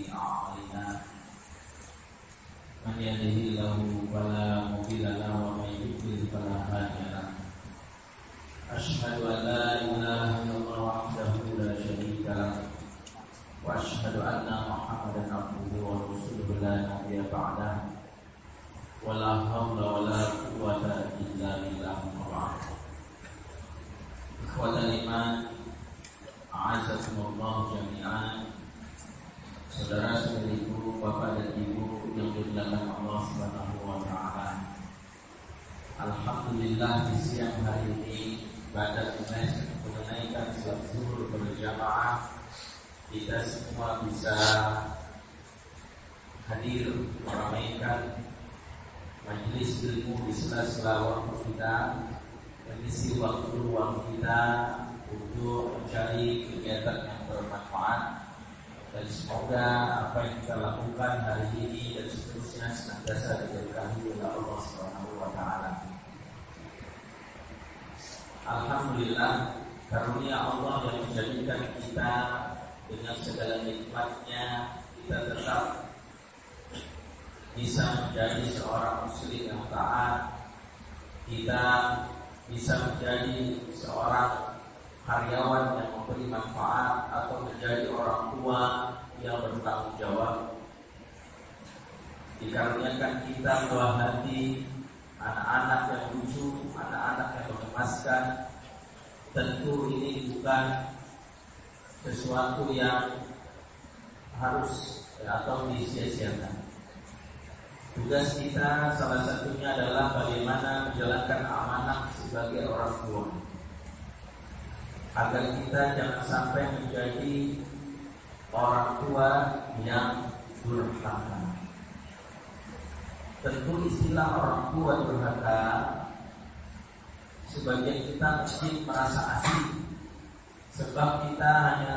أعمالنا من يهده الله فلا مضل له ومن يضلل فلا هادي له أشهد أن لا إله إلا الله وحده لا شريك له وأشهد أن محمدا عبده ورسوله لا نبي بعده ولا حول ولا قوة إلا بالله وبعد إخوة الإيمان Azakumullah jami'an. Saudara saudariku, bapak dan ibu yang dimuliakan Allah Subhanahu wa. Alhamdulillah di siang hari ini pada menunaikan salat zuhur berjamaah kita semua bisa hadir meramaikan majelis ilmu di sela-sela waktu kita mengisi waktu luang kita untuk mencari kegiatan yang bermanfaat dan semoga apa yang kita lakukan hari ini dan seterusnya senantiasa diberkahi oleh Allah Subhanahu wa taala. Alhamdulillah karunia Allah yang menjadikan kita dengan segala nikmatnya kita tetap bisa menjadi seorang muslim yang taat kita bisa menjadi seorang karyawan yang memberi manfaat atau menjadi orang tua yang bertanggung jawab. Dikaruniakan kita buah hati anak-anak yang lucu, anak-anak yang mengemaskan. Tentu ini bukan sesuatu yang harus atau disia-siakan. Tugas kita salah satunya adalah bagaimana menjalankan amanah sebagai orang tua agar kita jangan sampai menjadi orang tua yang durhaka. Tentu istilah orang tua durhaka sebagian kita mesti merasa asing sebab kita hanya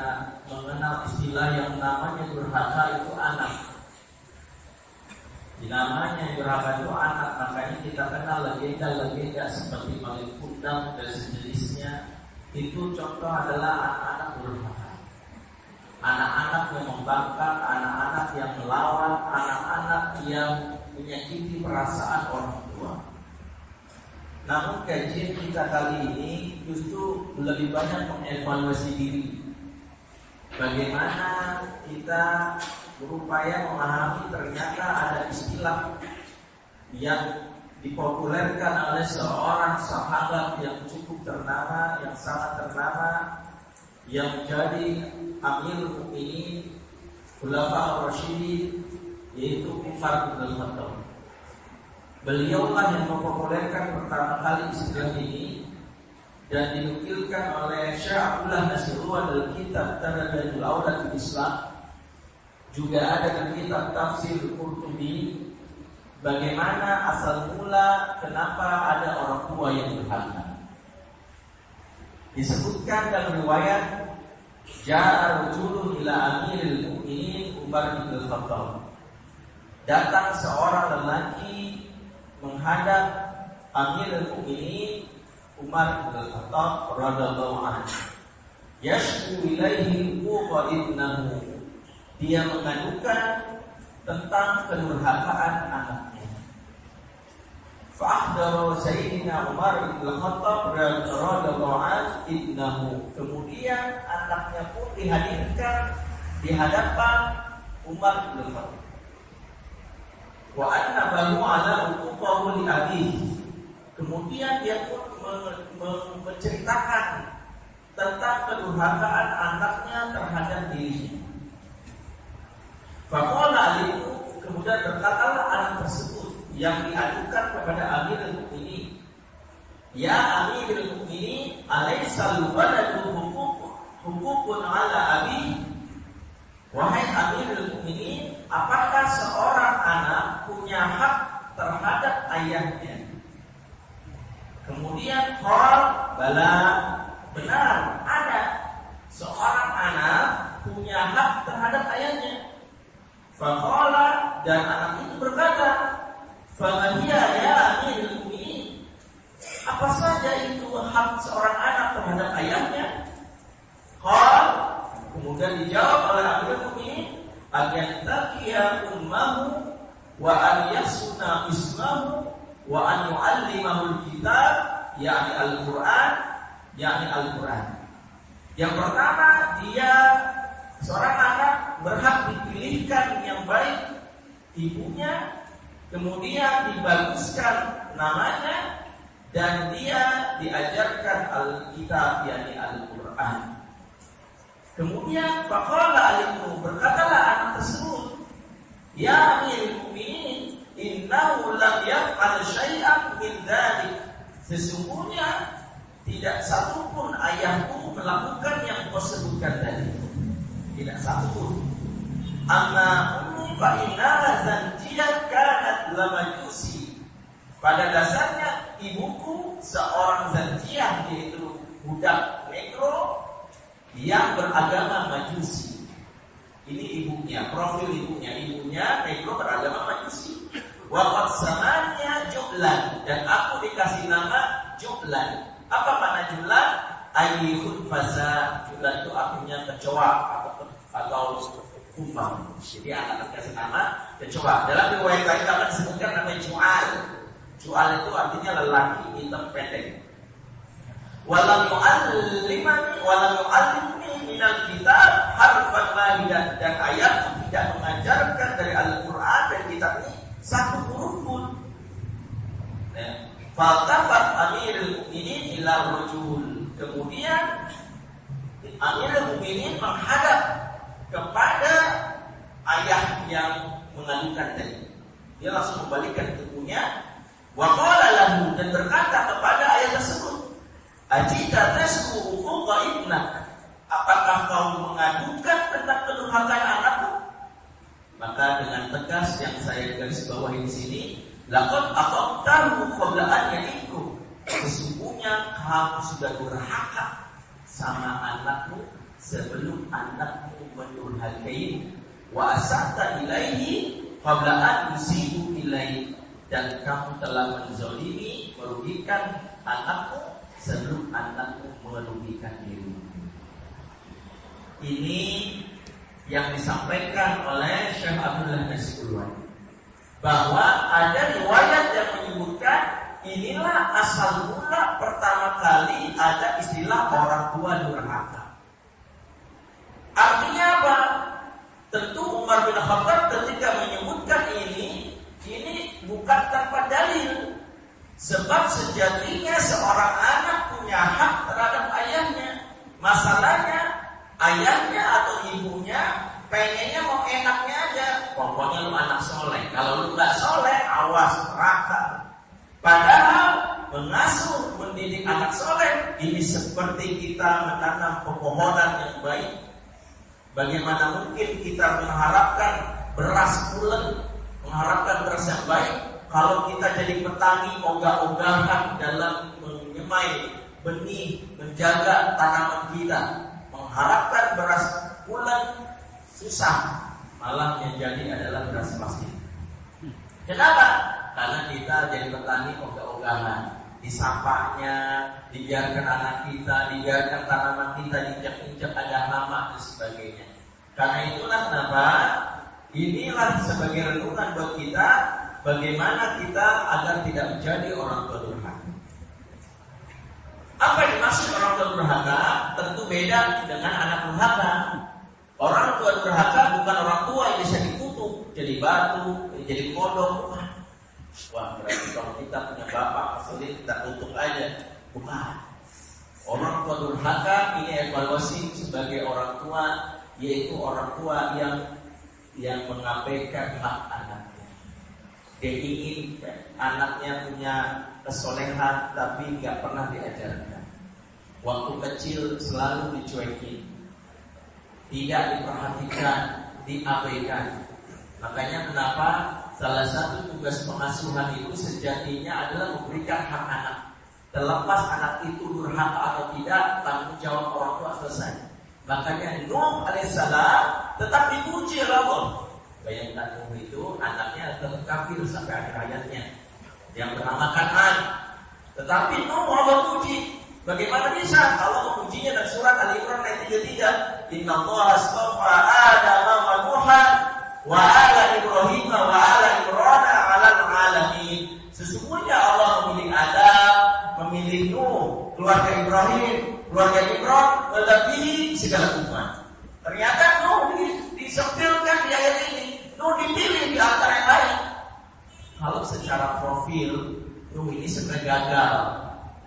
mengenal istilah yang namanya durhaka itu anak. Di namanya durhaka itu anak, makanya kita kenal legenda-legenda seperti Malik Kundang dan sejenisnya itu contoh adalah anak-anak durhaka. Anak-anak yang membangkang, anak-anak yang melawan, anak-anak yang menyakiti perasaan orang tua. Namun kajian kita kali ini justru lebih banyak mengevaluasi diri. Bagaimana kita berupaya memahami ternyata ada istilah yang dipopulerkan oleh seorang sahabat yang cukup ternama, yang sangat ternama, yang menjadi Amir Mukminin Ulama Rasyidin yaitu Umar bin Khattab. Beliaulah yang mempopulerkan pertama kali istilah ini dan dinukilkan oleh Syekh Abdullah Nasirullah dalam kitab Tadabul Aulad Islam. Juga ada dalam kitab Tafsir Qurtubi Bagaimana asal mula kenapa ada orang tua yang durhaka? Disebutkan dalam riwayat Ja'a ila amiril mu'minin Umar bin Khattab. Datang seorang lelaki menghadap Amirul Mukminin Umar bin Khattab radhiyallahu anhu. Yashku ilaihi ibnahu. Dia mengadukan tentang kedurhakaan anak. Fa'ahdara Sayyidina Umar bin Khattab radhiyallahu anhu ibnahu. Kemudian anaknya pun dihadirkan di hadapan Umar bin Khattab. Wa anna bahu ala uqubahu li. Kemudian dia pun menceritakan tentang kedurhakaan anaknya terhadap dirinya. Fakola itu kemudian berkatalah anak tersebut yang diadukan kepada Amirul Mukminin. Ya Amirul Mukminin, alaisal waladu hukuk hukukun ala abi? Wahai Amirul Mukminin, apakah seorang anak punya hak terhadap ayahnya? Kemudian Qal bala benar ada seorang anak punya hak terhadap ayahnya. Fakola dan anak itu berkata, Fahiyya ya amirul. Apa saja itu hak seorang anak terhadap ayahnya? Qal kemudian dijawab oleh amirul mu'minin bagian wa an yasuna ismahu wa an yu'allimahul kitab yakni Al-Qur'an yakni Al-Qur'an. Yang pertama dia seorang anak berhak dipilihkan yang baik ibunya kemudian dibaguskan namanya dan dia diajarkan Alkitab yakni Al-Qur'an. Kemudian faqala alimu berkatalah anak tersebut, "Ya Amirul Mukminin, innahu lam yaf'al syai'an min dzalik." Sesungguhnya tidak satu pun ayahku melakukan yang kau sebutkan tadi. Tidak satu pun. Amma ummi fa innaha zanjiyat kanat lamajusi pada dasarnya ibuku seorang zanjiah yaitu budak negro yang beragama majusi. Ini ibunya, profil ibunya. Ibunya negro beragama majusi. Wafat samanya jublan dan aku dikasih nama jublan. Apa makna jublan? Ayyuhun fasa jublan itu artinya kecoa atau atau kumbang. Jadi anak dikasih nama kecoa. Dalam riwayat lain akan disebutkan nama jual. Jual itu artinya lelaki hitam pendek. Walam yu'allimani walam yu'allimni minal kitab harfan wahidan dan ayat tidak mengajarkan dari Al-Qur'an dan kitab ini satu huruf pun. Ya. Faltafat Amirul Mukminin ila rujul. Kemudian Amirul Mukminin menghadap kepada ayah yang mengadukan tadi. Dia langsung membalikkan tubuhnya Waqala lahu dan berkata kepada ayat tersebut, Ajita tasku hukuka ibnak. Apakah kau mengadukan tentang kedurhakaan anakku? Maka dengan tegas yang saya garis bawahi di sini, lakon atau tahu qablaan itu. Sesungguhnya kamu sudah durhaka sama anakmu sebelum anakmu mendurhakai wa asata ilaihi qablaan yusibu ilaihi dan kamu telah menzolimi, merugikan anakmu sebelum anakmu merugikan diri. Ini yang disampaikan oleh Syekh Abdullah Nasirullah bahwa ada riwayat yang menyebutkan inilah asal mula pertama kali ada istilah orang tua durhaka. Artinya Umar bin Khattab ketika menyebutkan ini ini bukan tanpa dalil. Sebab sejatinya seorang anak punya hak terhadap ayahnya. Masalahnya ayahnya atau ibunya pengennya mau enaknya aja. Pokoknya lu anak soleh. Kalau lu nggak soleh, awas neraka. Padahal mengasuh, mendidik anak soleh ini seperti kita menanam pepohonan yang baik. Bagaimana mungkin kita mengharapkan beras pulen mengharapkan beras yang baik kalau kita jadi petani ogah-ogahan dalam menyemai benih menjaga tanaman kita? Mengharapkan beras bulan susah malah yang jadi adalah beras plastik. Kenapa? Karena kita jadi petani ogah-ogahan. Disapanya dibiarkan anak kita dibiarkan tanaman kita diinjak-injak ada hama dan sebagainya karena itulah kenapa Inilah sebagai renungan buat kita bagaimana kita agar tidak menjadi orang tua durhaka. Apa yang dimaksud orang tua durhaka? Tentu beda dengan anak durhaka. Orang tua durhaka bukan orang tua yang bisa dikutuk, jadi batu, jadi kodok. Wah, berarti kalau kita punya bapak, kesulit kita tutup aja. Bukan. Orang tua durhaka ini evaluasi sebagai orang tua, yaitu orang tua yang yang mengabaikan hak anaknya. Dia ingin anaknya punya kesolehan tapi nggak pernah diajarkan. Waktu kecil selalu dicuekin, tidak diperhatikan, diabaikan. Makanya kenapa salah satu tugas pengasuhan itu sejatinya adalah memberikan hak anak. Terlepas anak itu durhaka atau tidak, tanggung jawab orang tua selesai. Makanya Nuh alaihissalam tetap dipuji oleh Allah. Bayangkan Nuh itu anaknya tetap kafir sampai akhir hayatnya. Yang bernama Kanan. Tetapi Nuh Allah puji. Bagaimana bisa kalau memujinya dan surat Al Imran ayat 33? Inna Allah astafa Adam wa Nuhan wa ala Ibrahim wa ala Ibrahim umat. Ternyata Nuh disempilkan di ayat ini. Nuh dipilih di antara yang lain. Kalau secara profil Nuh ini sebenarnya gagal.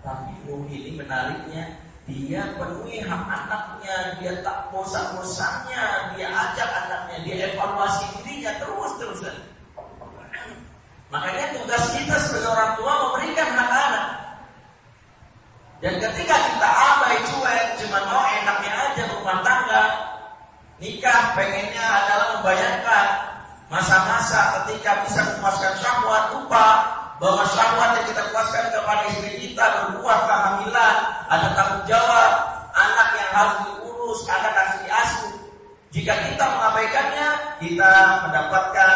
Tapi Nuh ini menariknya dia penuhi hak anaknya, dia tak bosan-bosannya, dia ajak anaknya, dia evaluasi dirinya terus-terusan. Makanya tugas kita sebagai orang tua memberikan hak anak. Dan ketika kita abai cuek, cuma mau enaknya aja rumah tangga, nikah pengennya adalah membayangkan masa-masa ketika bisa memuaskan syahwat, lupa bahwa syahwat yang kita puaskan kepada istri kita berbuah kehamilan, ada tanggung jawab, anak yang harus diurus, anak harus diasuh. Jika kita mengabaikannya, kita mendapatkan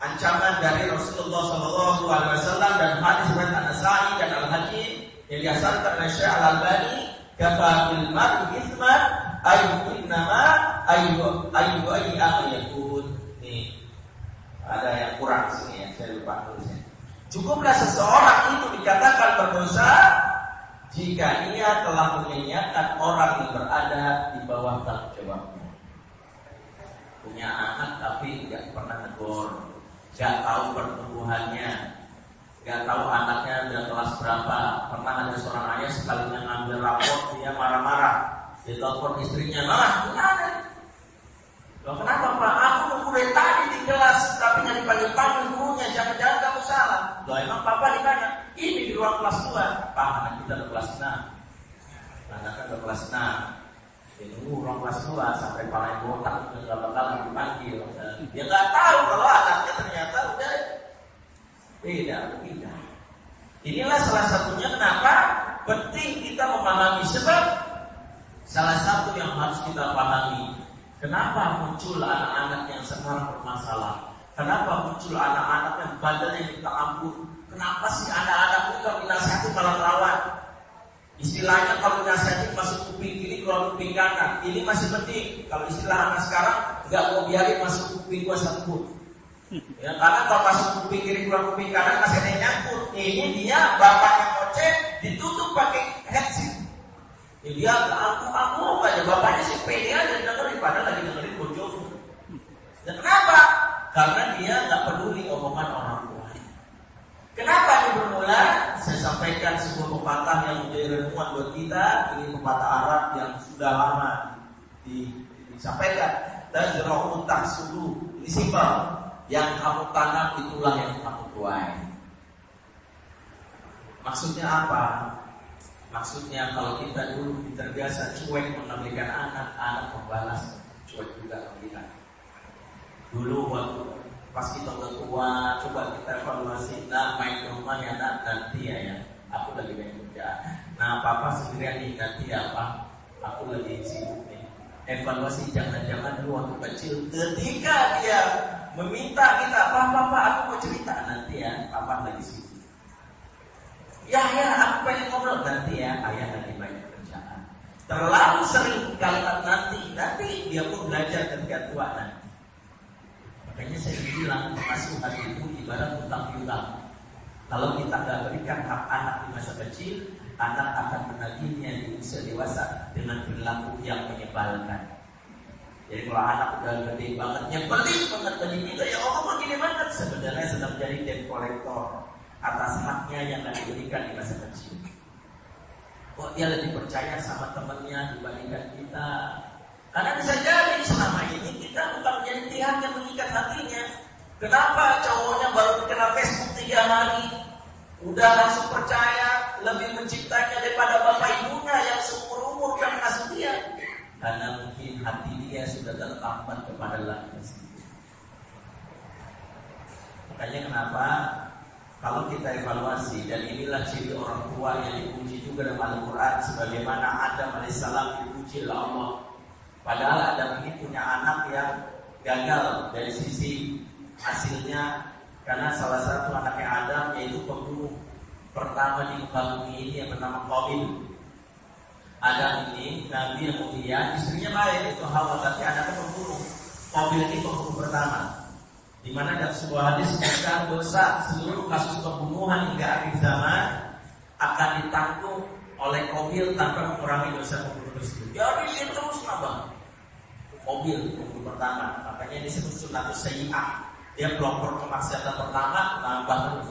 ancaman dari Rasulullah Shallallahu Alaihi Wasallam dan hadis riwayat An-Nasa'i dan Al-Hakim yang diasarkan oleh Syekh Al-Albani kata bil mar'i ithman ayu innama ayu ayu ayu yakun nih ada yang kurang sini ya saya lupa tulisnya. Cukuplah seseorang itu dikatakan berdosa jika ia telah menyanyiakan orang yang berada di bawah tanggung jawabnya. Punya anak tapi tidak pernah negor Gak tahu pertumbuhannya Gak tahu anaknya udah kelas berapa. Pernah ada seorang ayah sekalinya ngambil rapor Dia marah-marah Dia telepon istrinya Malah gimana? Loh kenapa Pak? Aku nunggu tadi. di kelas Tapi nggak dipanggil-panggil gurunya Jangan-jangan kamu salah Loh emang Papa di mana? Ini di ruang kelas 2 Pak anak kita di kelas 6 Anaknya ke kelas 6 dia nunggu ruang kelas 2 sampai kepala yang botak nggak bakal dipanggil. Dia nggak tahu kalau anaknya ternyata udah beda, beda. Inilah salah satunya kenapa penting kita memahami sebab salah satu yang harus kita pahami kenapa muncul anak-anak yang sekarang bermasalah. Kenapa muncul anak-anak yang badannya minta ampun? Kenapa sih anak-anak itu kalau dinasihati malah melawan? Istilahnya kalau nasihatin masuk kuping kiri keluar kuping kanan. Ini masih penting. Kalau istilah anak sekarang nggak mau biarin masuk kuping gua satu. Ya, karena kalau masuk kuping kiri keluar kuping kanan masih ada yang nyangkut. Ini dia bapaknya ngoceh ditutup pakai headset. Ya, dia aku-aku aja bapaknya sih pede aja dengerin padahal lagi dengerin Bon Dan kenapa? Karena dia nggak peduli omongan orang tua. Kenapa ini bermula? Saya sampaikan sebuah pepatah yang menjadi renungan buat kita. Ini pepatah Arab yang sudah lama disampaikan. Dan jerahun tak sudu. Ini simpel. Yang kamu tanam itulah yang kamu tuai. Maksudnya apa? Maksudnya kalau kita dulu terbiasa cuek mengambilkan anak, anak membalas cuek juga kita. Dulu waktu pas kita udah tua coba kita evaluasi nah main ke rumah ya nah, nanti ya ya. Aku lagi main kerja nah papa sendirian nih nanti ya apa aku lagi sibuk nih. Evaluasi jangan-jangan dulu waktu kecil ketika dia meminta kita apa papa aku mau cerita nanti ya. Papa lagi sibuk ya ya aku pengen ngobrol nanti ya ayah lagi banyak kerjaan terlalu sering kalimat nanti nanti dia pun belajar ketika tua nanti Makanya saya bilang pengasuhan itu ibarat utang piutang. Kalau kita nggak berikan hak anak di masa kecil, anak akan menagihnya di usia dewasa dengan perilaku yang menyebalkan. Jadi kalau anak udah gede banget, nyebelin banget bagi kita, ya Allah begini banget. Sebenarnya sedang jadi debt collector atas haknya yang nggak diberikan di masa kecil. Kok dia lebih percaya sama temannya dibandingkan kita? Karena bisa jadi selama ini kita bukan menjadi pihak yang mengikat hatinya. Kenapa cowoknya baru kenal Facebook tiga hari, udah langsung percaya, lebih mencintainya daripada bapak ibunya yang seumur umur kasih dia? Karena mungkin hati dia sudah tertambat kepada laki Makanya kenapa kalau kita evaluasi dan inilah ciri orang tua yang dipuji juga dalam Al-Quran sebagaimana Adam alaihissalam dipuji oleh Allah Padahal Adam ini punya anak yang gagal dari sisi hasilnya karena salah satu anaknya Adam yaitu pembunuh pertama di muka ini yang bernama Qabil. Adam ini Nabi yang mulia, istrinya baik itu Hawa tapi anaknya pembunuh. Qabil ini pembunuh pertama. Di mana dalam sebuah hadis disebutkan dosa seluruh kasus pembunuhan hingga akhir zaman akan ditanggung oleh mobil tanpa mengurangi dosa pembunuh tersebut. Jadi dia terus nambah mobil pembunuh pertama. Makanya disebut sunatus sayyi'ah. Dia pelopor kemaksiatan pertama nambah terus.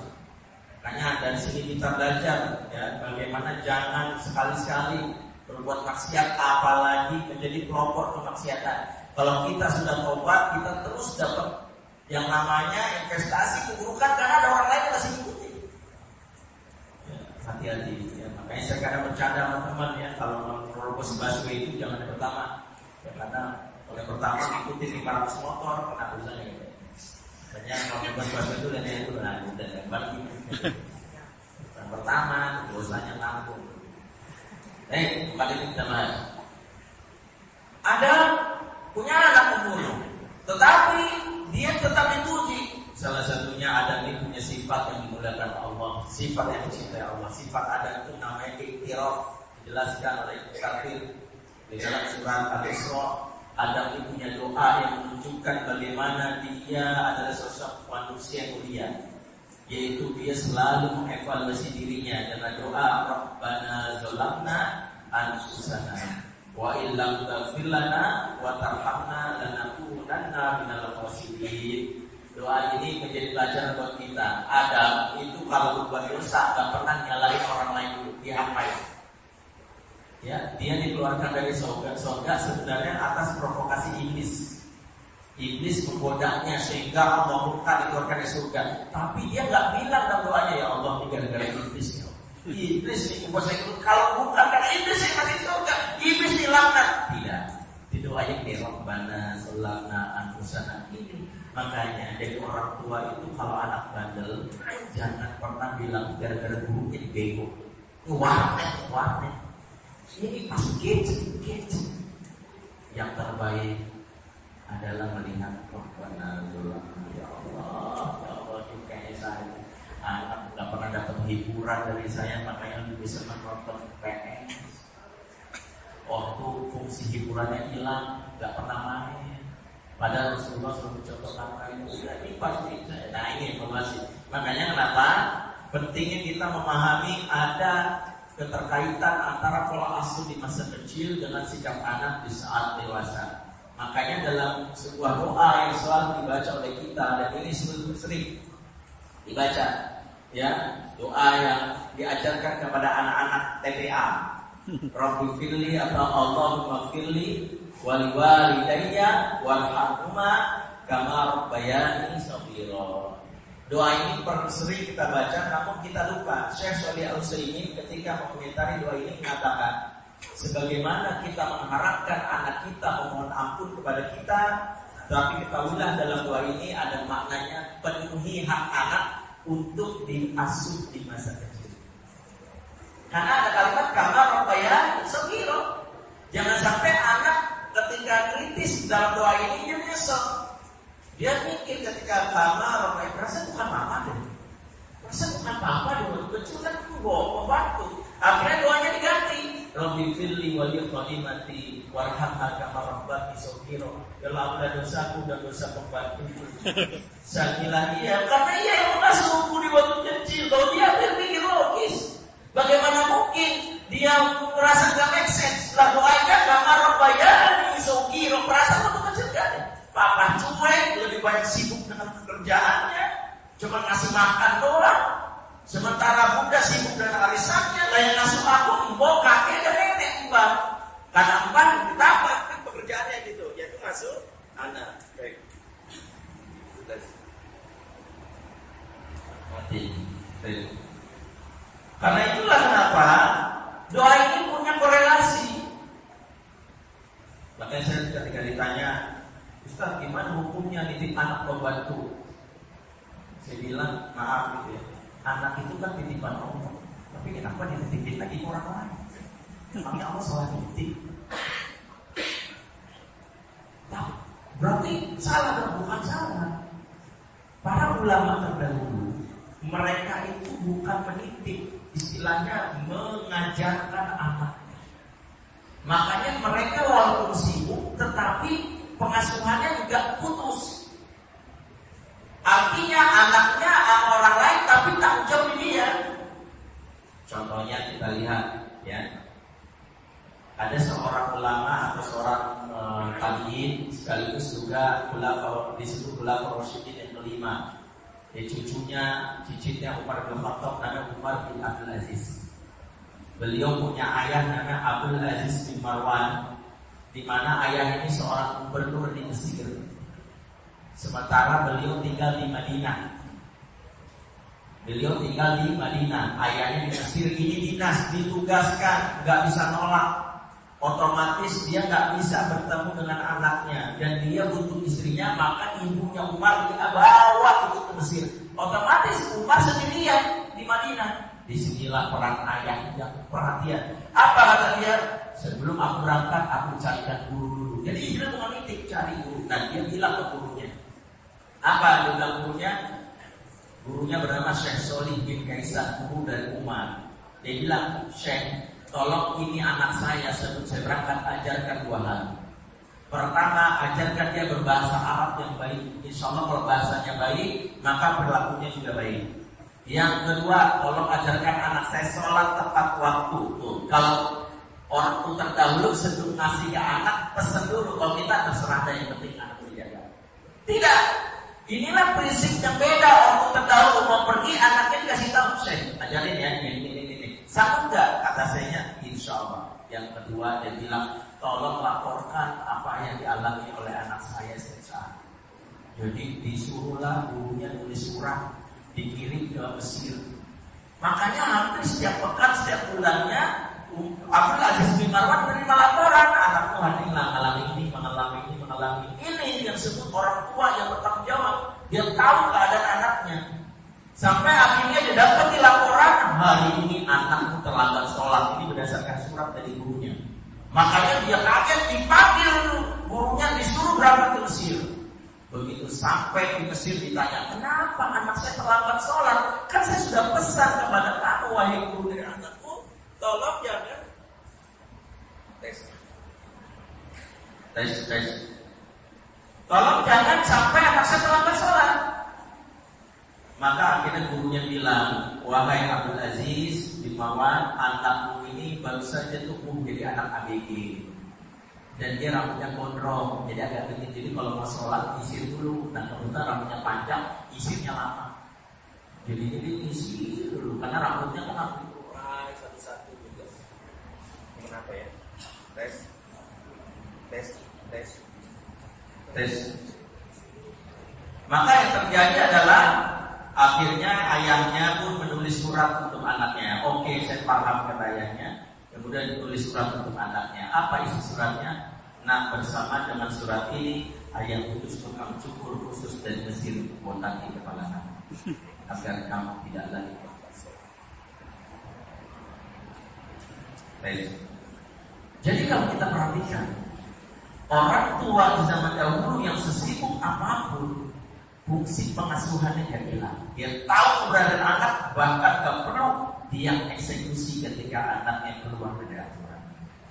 Makanya dari sini kita belajar ya bagaimana jangan sekali-sekali berbuat maksiat apalagi menjadi pelopor kemaksiatan. Kalau kita sudah tobat, kita terus dapat yang namanya investasi keburukan karena ada orang lain yang masih ikuti. Ya, hati-hati ya. Makanya saya kadang bercanda sama teman ya kalau merobos busway itu jangan yang pertama. Ya, karena oleh pertama ikuti 500 motor kena dosanya gitu. Makanya kalau merobos busway itu dan itu nah udah balik. Yang pertama dosanya nanggung. Eh, kembali kita bahas. Ada punya anak pembunuh, tetapi dia tetap dipuji. Salah satunya ada ini punya sifat yang dimuliakan Allah, sifat yang dicintai Allah. Sifat ada itu namanya iktiraf, dijelaskan oleh kafir di dalam surat Al-Isra. Adam ini punya doa yang menunjukkan bagaimana dia adalah sosok manusia yang mulia yaitu dia selalu mengevaluasi dirinya dengan doa Rabbana zolamna anfusana wa illam taghfir lana wa tarhamna lanakunanna minal khasirin. Doa ini menjadi pelajaran buat kita. Adam itu kalau berbuat dosa gak pernah nyalahin orang lain diapain? Ya, dia dikeluarkan dari surga. Surga sebenarnya atas provokasi iblis. Iblis menggodanya sehingga Allah murka dikeluarkan dari surga. Tapi dia nggak bilang dalam doanya ya Allah ini gara-gara iblis ya. Iblis membuat saya. Kalau bukan karena iblis saya masih surga. Iblis hilangkan. Tidak. Di doanya ini Rabbana selana anfusana ini. Makanya dari orang tua itu kalau anak bandel jangan pernah bilang gara-gara guru ini bego. Warnet, warnet. Ini pas gadget. Yang terbaik adalah melihat Rabbana ya Allah, ya Allah kayaknya saya anak nggak pernah dapat hiburan dari saya makanya lebih bisa menonton PS. Hiburannya hilang, nggak pernah main. Padahal Rasulullah sudah mencontohkan itu, ya, ini pasti. Nah ini informasi. Makanya kenapa pentingnya kita memahami ada keterkaitan antara pola asuh di masa kecil dengan sikap anak di saat dewasa. Makanya dalam sebuah doa yang selalu dibaca oleh kita dan ini sering dibaca ya doa yang diajarkan kepada anak-anak TPA. Rabbi firli atau Allahumma firli wali walidayya warhamhuma kama rabbayani sabira. Doa ini pernah sering kita baca namun kita lupa. Syekh Shalih Al ketika mengomentari doa ini mengatakan Sebagaimana kita mengharapkan anak kita memohon ampun kepada kita, tapi ketahuilah dalam doa ini ada maknanya penuhi hak anak untuk diasuh di masa kecil. Karena ada kalimat kamar ya sekiro. Jangan sampai anak ketika kritis dalam doa ini dia nyesel. Dia mikir ketika kamar rokaya perasaan bukan mama deh. Perasaan bukan papa deh waktu kecil kan gue membantu. Akhirnya doanya diganti. Rabbi firli wa qalimati warhamha kama rabbati sawkiro. Ya Allah dosaku dan dosa pembantu. Sakilah dia karena ia yang mengasuhku di waktu kecil. Kalau dia berpikir. Bagaimana mungkin dia merasa gak make sense? Setelah doanya kama rabbayani sawkiro. Perasaan waktu kecil kan? Papa cuek, lebih banyak sibuk dengan pekerjaannya. Cuma ngasih makan doang. Sementara bunda sibuk dengan arisannya, lain ngasuh aku, mbok kakek dan nenek mbak. Karena mbak ditambah kan pekerjaannya gitu, yaitu ngasuh anak. Baik. Mati. Karena itulah kenapa doa ini punya korelasi. Makanya saya ketika ditanya, Ustaz gimana hukumnya nitip anak pembantu? Saya bilang maaf gitu ya Anak itu kan titipan Allah. Tapi kenapa dititipin lagi orang lain? Makanya Allah salah titip. Nah, berarti salah dan bukan salah. Para ulama terdahulu mereka itu bukan menitip, istilahnya mengajarkan anaknya. Makanya mereka walaupun sibuk, tetapi pengasuhannya tidak putus. Artinya anaknya sama orang lain, tapi tanggung jawab dia. Ya. Contohnya kita lihat, ya. Ada seorang ulama atau seorang e, tabiin sekaligus juga ulama disebut ulama Rasyidin yang kelima Ya, cucunya, cicitnya Umar bin Khattab namanya Umar bin Abdul Aziz. Beliau punya ayah namanya Abdul Aziz bin Marwan, di mana ayah ini seorang gubernur di Mesir. Sementara beliau tinggal di Madinah. Beliau tinggal di Madinah, ayahnya di Mesir ini dinas, ditugaskan, nggak bisa nolak otomatis dia nggak bisa bertemu dengan anaknya. Dan dia butuh istrinya maka ibunya Umar dia bawa itu ke Mesir. Otomatis Umar sendirian di Madinah. Di sinilah peran ayah yang perhatian. Apa kata dia? Sebelum aku berangkat aku carikan guru dulu. Jadi dia menitik cari guru. Dan dia bilang ke gurunya. Apa dia bilang gurunya? Gurunya bernama Syekh Solih bin Kaisan guru dari Umar. Dia bilang Syekh Tolong ini anak saya sebelum saya berangkat ajarkan dua hal. Pertama, ajarkan dia berbahasa Arab yang baik. Insya Allah kalau bahasanya baik, maka berlakunya juga baik. Yang kedua, tolong ajarkan anak saya sholat tepat waktu. Tuh, kalau orang tua terdahulu sebelum ngasih ke anak, pesan dulu. Kalau kita terserah ada yang penting anak dijaga. Tidak. Inilah prinsip yang beda. Orang terdahulu mau pergi, anaknya dikasih tahu. Saya ajarin ya, ini, ini, Satu enggak? Kata saya, insya Allah. Yang kedua dia bilang, tolong laporkan apa yang dialami oleh anak saya sejak. Jadi disuruhlah gurunya nulis surat dikirim ke Mesir. Makanya hampir setiap pekan, setiap bulannya Abdul Aziz bin Marwan menerima laporan anak Tuhan ini mengalami ini, mengalami ini, mengalami ini yang disebut orang tua yang bertanggung jawab. Dia tahu keadaan anaknya. Sampai akhirnya dia dapat di laporan hari ini anakku terlambat sholat ini berdasarkan surat dari gurunya. Makanya dia kaget dipanggil gurunya disuruh berangkat ke Mesir. Begitu sampai di Mesir ditanya, kenapa anak saya terlambat sholat? Kan saya sudah pesan kepada kamu, wahai guru dari anakku, tolong jangan tes, tes, tes. Tolong jangan sampai anak saya terlambat sholat. Maka akhirnya gurunya bilang, wahai Abdul Aziz bin Marwan, anakmu ini baru saja tumbuh jadi anak ABG. Dan dia rambutnya gondrong, jadi agak kecil. Jadi kalau mau sholat, isir dulu. Dan kebetulan rambutnya panjang, isirnya lama. Jadi ini isir dulu, karena rambutnya kan dikurai satu-satu juga. Kenapa ya? Tes, tes, tes, tes. Maka yang terjadi adalah Akhirnya ayahnya pun menulis surat untuk anaknya. Oke, saya paham kata ayahnya. Kemudian ditulis surat untuk anaknya. Apa isi suratnya? Nah, bersama dengan surat ini, ayah putus tukang cukur khusus dari Mesir untuk di kepala kamu. Agar kamu tidak lagi Baik. Jadi kalau kita perhatikan, orang tua di zaman dahulu yang sesibuk apa pun fungsi pengasuhannya dia hilang. Dia tahu keberadaan anak, bahkan gak perlu dia eksekusi ketika anaknya keluar dari aturan.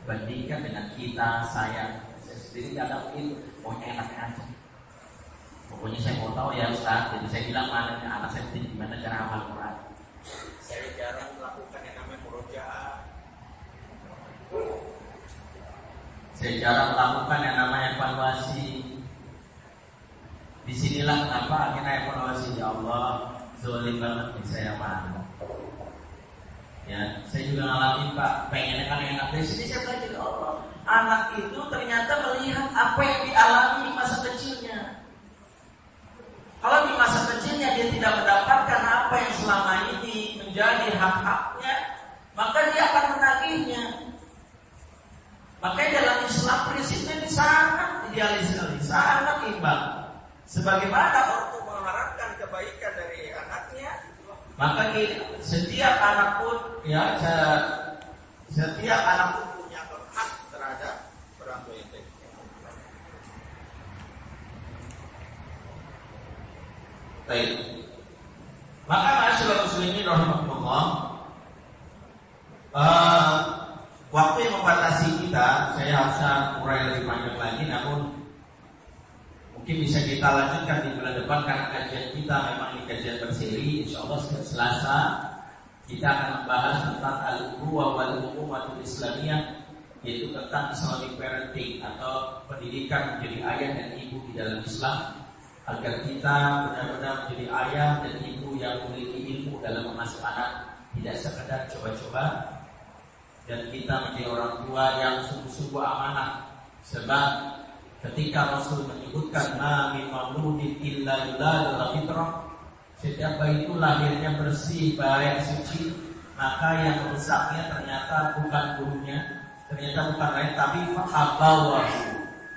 Bandingkan dengan kita, saya, saya sendiri gak ada begitu. Pokoknya enak aja. Pokoknya saya mau tahu ya Ustaz, jadi saya bilang mana anak saya gimana cara amal Quran. Saya jarang melakukan yang namanya murojaah. Saya jarang melakukan yang namanya evaluasi Di sinilah kenapa akhirnya evaluasi ya Allah Zolim banget nih saya mana Ya, saya juga ngalamin Pak, pengennya kan enak dari sini saya belajar ya Allah. Anak itu ternyata melihat apa yang dialami di masa kecilnya. Kalau di masa kecilnya dia tidak mendapatkan apa yang selama ini menjadi hak-haknya, maka dia akan menagihnya. Makanya dalam Islam prinsipnya ini sangat idealis sekali, sangat imbang. Sebagaimana untuk mengharapkan kebaikan dari anaknya, maka setiap anak pun ya setiap anak pun punya hak terhadap orang tua itu. Baik. Maka masyarakat muslimin rahimahullah uh, waktu yang membatasi kita, saya harusnya urai lebih panjang lagi, namun Mungkin bisa kita lanjutkan di bulan depan karena kajian kita memang ini kajian berseri. Insya Allah setiap Selasa kita akan membahas tentang al-uwa wal umumatul Islamiyah yaitu tentang Islamic parenting atau pendidikan menjadi ayah dan ibu di dalam Islam agar kita benar-benar menjadi ayah dan ibu yang memiliki ilmu dalam mengasuh anak tidak sekedar coba-coba dan kita menjadi orang tua yang sungguh-sungguh amanah sebab ketika Rasul menyebutkan min mauludin illa yuladu fitrah setiap bayi itu lahirnya bersih baik suci maka yang merusaknya ternyata bukan gurunya ternyata bukan lain tapi abawahu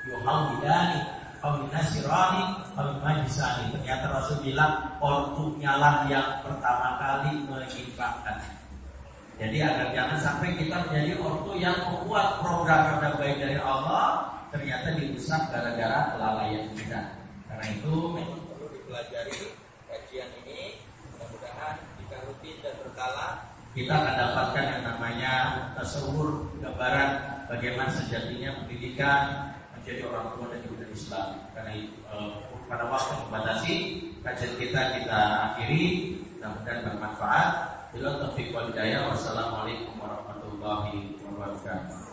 yuhawidani au minasirani au majisani ternyata Rasul bilang ortunya lah yang pertama kali menyimpangkan jadi agar jangan sampai kita menjadi ortu yang membuat program yang baik dari Allah ternyata dirusak gara-gara kelalaian kita karena itu memang perlu dipelajari kajian ini mudah-mudahan jika rutin dan berkala kita akan dapatkan yang namanya tasawur gambaran bagaimana sejatinya pendidikan menjadi orang tua dan juga Islam. Karena itu eh, pada waktu membatasi kajian kita kita akhiri mudah-mudahan bermanfaat. Bila taufiq hidayah. Wassalamualaikum warahmatullahi wabarakatuh.